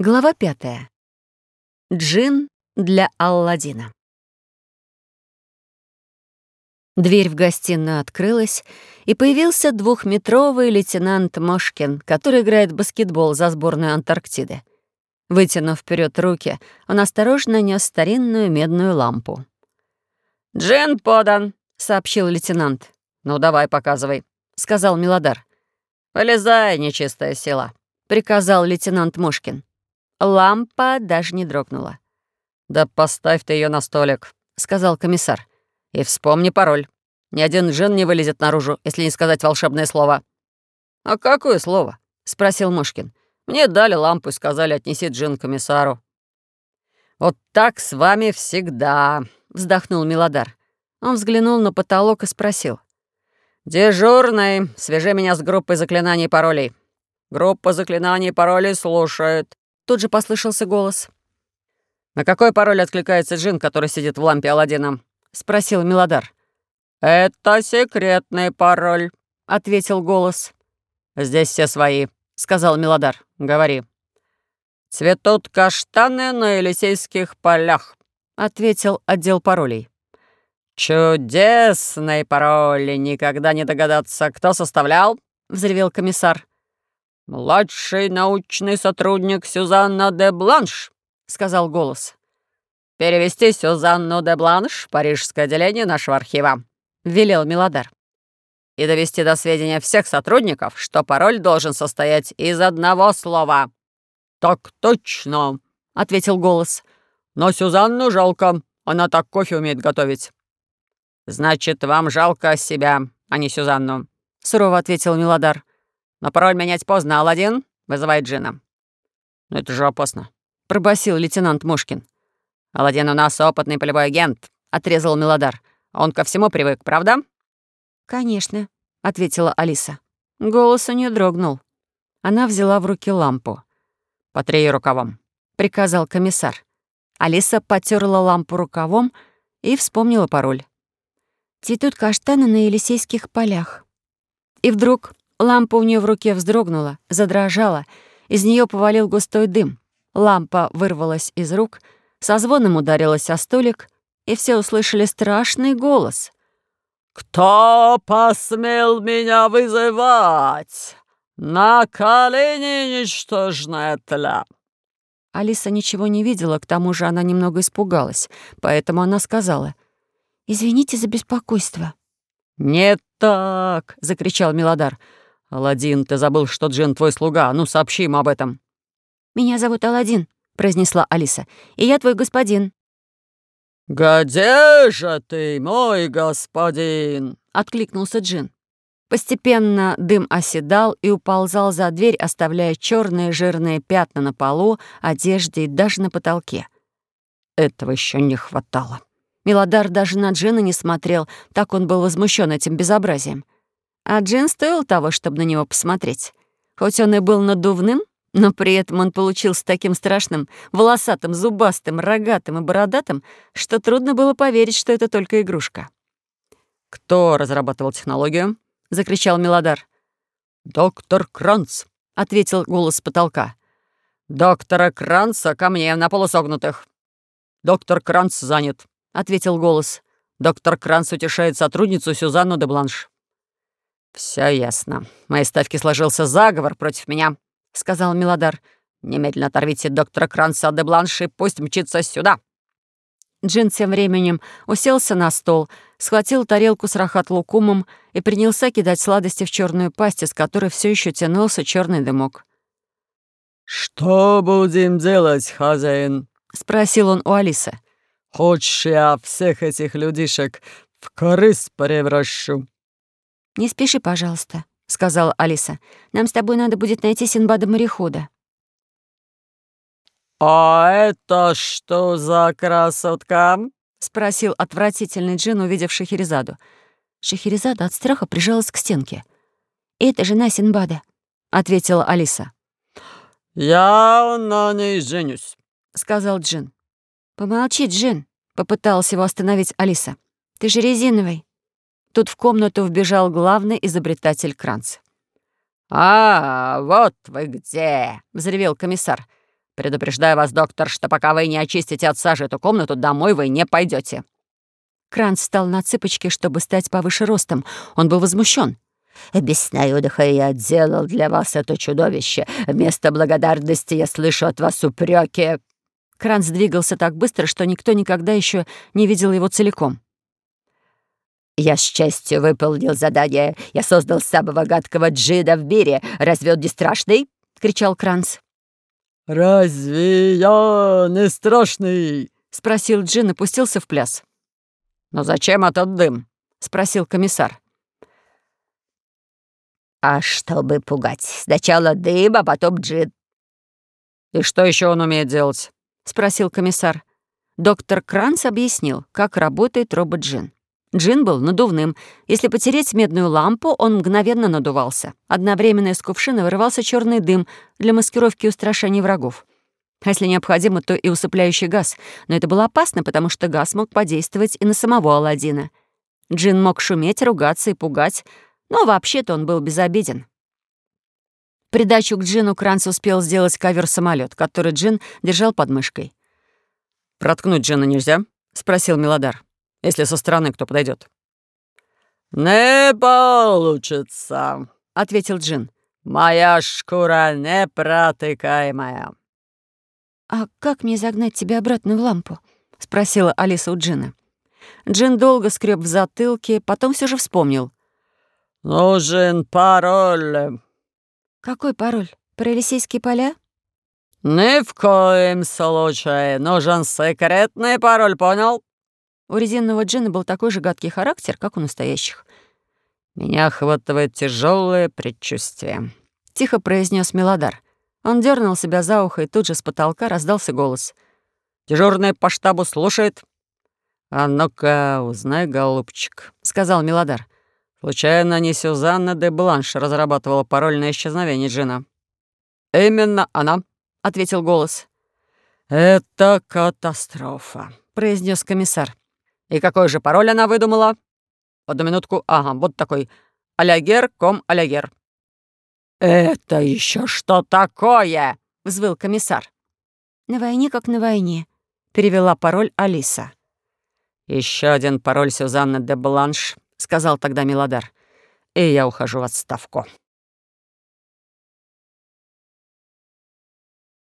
Глава пятая. Джин для Алладина. Дверь в гостиную открылась, и появился двухметровый лейтенант Мошкин, который играет в баскетбол за сборную Антарктиды. Вытянув вперед руки, он осторожно нес старинную медную лампу. «Джин подан», — сообщил лейтенант. «Ну, давай, показывай», — сказал Милодар. «Полезай, нечистая сила», — приказал лейтенант Мошкин. Лампа даже не дрогнула. «Да поставь ты ее на столик», — сказал комиссар. «И вспомни пароль. Ни один джин не вылезет наружу, если не сказать волшебное слово». «А какое слово?» — спросил Мошкин. «Мне дали лампу и сказали, отнеси джин комиссару». «Вот так с вами всегда», — вздохнул Милодар. Он взглянул на потолок и спросил. «Дежурный, свяжи меня с группой заклинаний паролей». «Группа заклинаний паролей слушает». Тут же послышался голос. «На какой пароль откликается джин, который сидит в лампе Аладдина?» — спросил Милодар. «Это секретный пароль», — ответил голос. «Здесь все свои», — сказал Милодар. «Говори». «Цветут каштаны на Елисейских полях», — ответил отдел паролей. «Чудесный пароль! Никогда не догадаться, кто составлял?» — взревел комиссар. «Младший научный сотрудник Сюзанна де Бланш», — сказал голос. «Перевести Сюзанну де Бланш в парижское отделение нашего архива», — велел Милодар. «И довести до сведения всех сотрудников, что пароль должен состоять из одного слова». «Так точно», — ответил голос. «Но Сюзанну жалко, она так кофе умеет готовить». «Значит, вам жалко себя, а не Сюзанну», — сурово ответил Милодар. «Но пароль менять поздно, Аладдин вызывает Джина». «Но это же опасно», — пробасил лейтенант Мушкин. «Аладдин у нас опытный полевой агент», — отрезал Милодар. «Он ко всему привык, правда?» «Конечно», — ответила Алиса. Голос у нее дрогнул. Она взяла в руки лампу. «Потри ее рукавом», — приказал комиссар. Алиса потерла лампу рукавом и вспомнила пароль. Цветут каштаны на Елисейских полях. И вдруг лампа у нее в руке вздрогнула, задрожала, из нее повалил густой дым. Лампа вырвалась из рук, со звоном ударилась о столик, и все услышали страшный голос. «Кто посмел меня вызывать? На колени, ничтожная тля!» Алиса ничего не видела, к тому же она немного испугалась, поэтому она сказала — «Извините за беспокойство». «Не так!» — закричал Милодар. «Аладдин, ты забыл, что Джин твой слуга. Ну, сообщи ему об этом». «Меня зовут Аладдин», — произнесла Алиса. «И я твой господин». «Где же ты, мой господин?» — откликнулся Джин. Постепенно дым оседал и уползал за дверь, оставляя черные жирные пятна на полу, одежде и даже на потолке. Этого еще не хватало. Милодар даже на Джина не смотрел, так он был возмущен этим безобразием. А Джин стоил того, чтобы на него посмотреть. Хоть он и был надувным, но при этом он получился таким страшным, волосатым, зубастым, рогатым и бородатым, что трудно было поверить, что это только игрушка. «Кто разрабатывал технологию?» — закричал Милодар. «Доктор Кранц», — ответил голос потолка. «Доктора Кранца ко мне на полусогнутых». «Доктор Кранц занят», — ответил голос. «Доктор Кранц утешает сотрудницу Сюзанну де Бланш». «Все ясно. В моей ставке сложился заговор против меня», — сказал Милодар. «Немедленно оторвите доктора Кранца де Бланш и пусть мчится сюда». Джин тем временем уселся на стол, схватил тарелку с рахат-лукумом и принялся кидать сладости в черную пасть, из которой все еще тянулся черный дымок. «Что будем делать, хозяин?» — спросил он у Алисы. Хочешь, я всех этих людишек в корысть превращу?» «Не спеши, пожалуйста», — сказала Алиса. «Нам с тобой надо будет найти Синбада-морехода». «А это что за красотка?» — спросил отвратительный джин, увидев Шахерезаду. Шахерезада от страха прижалась к стенке. «Это жена Синбада», — ответила Алиса. «Я на ней женюсь», — сказал Джин. «Помолчи, Джин», — попыталась его остановить Алиса. «Ты же резиновый». Тут в комнату вбежал главный изобретатель Кранц. «А, вот вы где!» — взревел комиссар. Предупреждаю вас, доктор, что пока вы не очистите от сажи эту комнату, домой вы не пойдете. Кранц встал на цыпочки, чтобы стать повыше ростом. Он был возмущен. Без сна и отдыха я делал для вас это чудовище. Вместо благодарности я слышу от вас упреки. Кранц двигался так быстро, что никто никогда еще не видел его целиком. «Я с честью выполнил задание. Я создал самого гадкого джида в мире. Разве он не страшный?» — кричал Кранц. «Разве я не страшный?» — спросил Джин и пустился в пляс. «Но зачем этот дым?» — спросил комиссар. «А чтобы пугать. Сначала дым, а потом джин». «И что еще он умеет делать?» — спросил комиссар. Доктор Кранц объяснил, как работает робот-джин. Джин был надувным. Если потереть медную лампу, он мгновенно надувался. Одновременно из кувшина вырывался черный дым для маскировки и устрашения врагов. А если необходимо, то и усыпляющий газ. Но это было опасно, потому что газ мог подействовать и на самого Аладдина. Джин мог шуметь, ругаться и пугать, но вообще-то он был безобиден. Придачу к Джину Кранц успел сделать ковер самолет который Джин держал под мышкой. «Проткнуть Джина нельзя?» — спросил Мелодар если со стороны кто подойдет. «Не получится», — ответил Джин. «Моя шкура непротыкаемая». «А как мне загнать тебя обратно в лампу?» — спросила Алиса у Джина. Джин долго скреб в затылке, потом все же вспомнил. «Нужен пароль». «Какой пароль? Про Елисейские поля?» «Ни в коем случае. Нужен секретный пароль, понял?» У резинного джина был такой же гадкий характер, как у настоящих. «Меня охватывает тяжелое предчувствие», — тихо произнес Мелодар. Он дернул себя за ухо, и тут же с потолка раздался голос. «Дежурный по штабу слушает». «А ну-ка, узнай, голубчик», — сказал Мелодар. «Случайно не Сюзанна де Бланш разрабатывала пароль на исчезновение Джина?» «Именно она», — ответил голос. «Это катастрофа», — произнес комиссар. И какой же пароль она выдумала? Одну минутку. Ага, вот такой. Алягер ком алягер. «Это еще что такое?» — взвыл комиссар. «На войне как на войне», — перевела пароль Алиса. Еще один пароль Сюзанны де Бланш», — сказал тогда Милодар. «И я ухожу в отставку».